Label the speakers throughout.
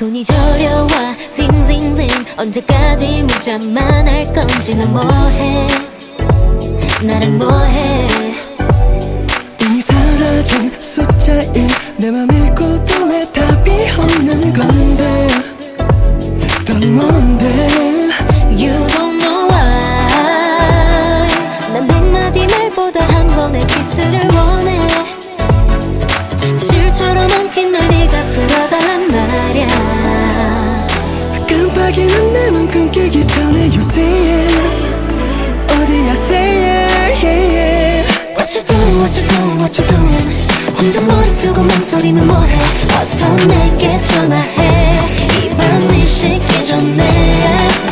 Speaker 1: 손이 저려와 싱싱싱 언제까지 문자만 할 건지 넌 뭐해? 나랑 뭐해?
Speaker 2: 이미 사라진 숫자일 내 맘 읽고 또 왜 답이 없는 건데? 넌 뭔데? 깜빡이는 내 맘 끊기기 전에 You say it 어디야 say it yeah, yeah.
Speaker 1: What you doing what you doing what you doing 혼자 머리 쓰고 몸소리면 뭐해 어서 내게 전화해 이 밤이 식기 전에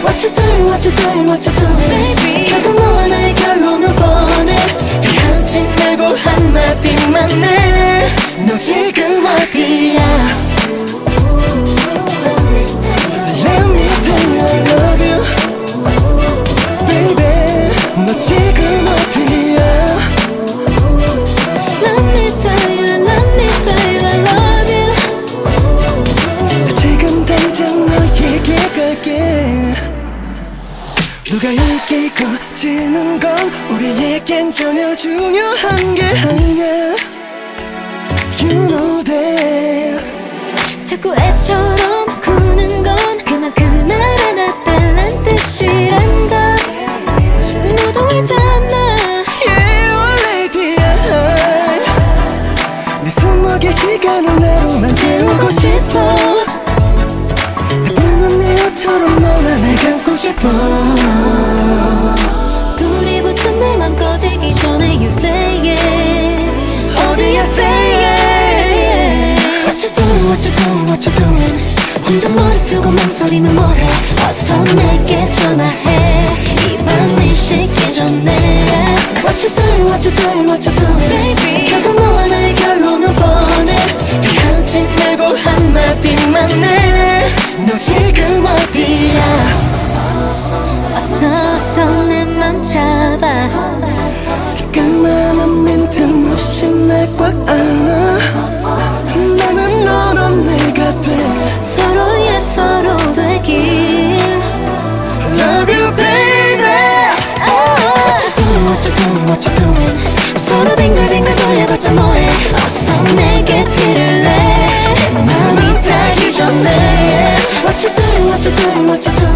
Speaker 1: What you doing what you doing what you doing Baby 결국 너와 나의 결론을 원해 하지 말고 한마디만 해
Speaker 2: 누가 이기고 지는 건 우리에겐 전혀 중요한 게 아니야 You know that.
Speaker 1: 자꾸 애처럼 구는 건 그만큼 날 안아달란 뜻이란 걸. 너도 알잖아.
Speaker 2: Yeah, oh lady야 네 손목에 시간을 나로만 채우고 싶어. 따분한 내 옷처럼 너만 날 감고 싶어
Speaker 1: 쓰고 몸소리면 뭐해? 어서 내게 전화해. 이 밤이 식기 전에 What you doing what you doing what you doing Baby. 결국 너와 나의 결론을 원해 하지 말고 한마디만 해너 지금 어디야? 어서 어서 내맘 잡아.
Speaker 2: 그만한 빈틈없이 날 꽉 안아
Speaker 1: what you doing what you doing